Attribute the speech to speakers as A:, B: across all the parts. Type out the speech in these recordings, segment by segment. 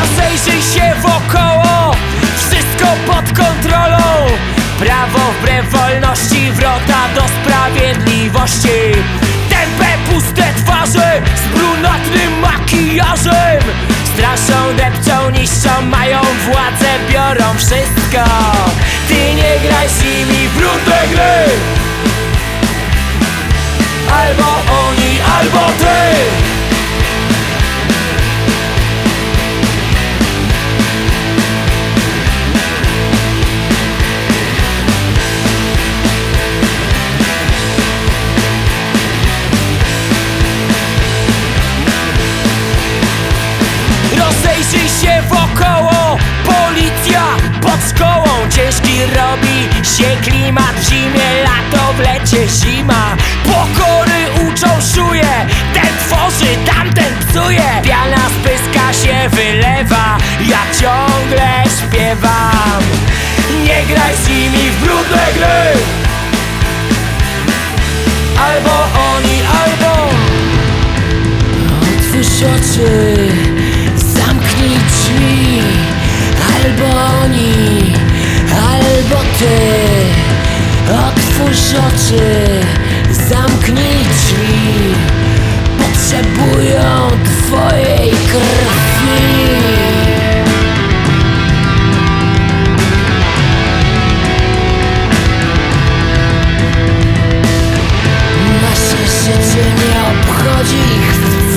A: Rozejrzyj się wokoło. Wszystko pod kontrolą. Prawo wbrew wolności Wrota do sprawiedliwości. Tępe puste twarze Z brunatnym makijażem. Straszą, depczą, niszczą Mają władzę, biorą wszystko. Ty nie graj z nimi psuje Piana z pyska się wylewa Ja ciągle śpiewam. Nie graj z nimi w brudne gry. Albo oni, albo
B: Otwórz oczy, zamknij drzwi. Albo oni, albo ty. Otwórz oczy, zamknij Nasze życie nie obchodzi ich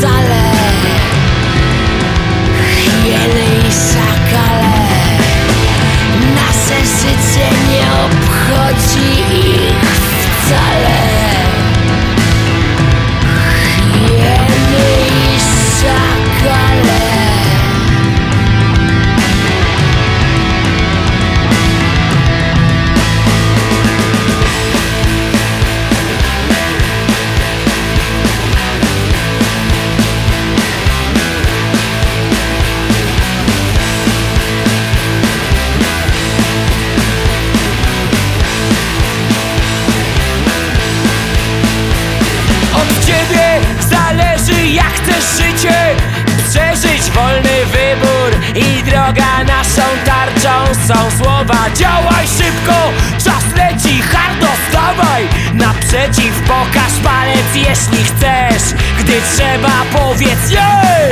A: Przeżyć wolny wybór I droga naszą tarczą są słowa. Działaj szybko, czas leci, hardo stawaj Naprzeciw pokaż palec jeśli chcesz Gdy trzeba powiedz jej.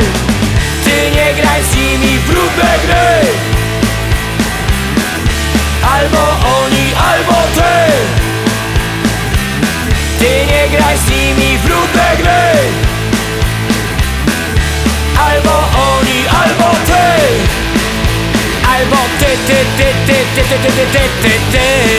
A: Ty nie graj z nimi w brudne gry. Albo oni, albo ty. Ty nie graj z nimi w brudne gry Albo oni, albo ty Albo ty, ty, ty, ty, ty, ty, ty, ty, ty, ty.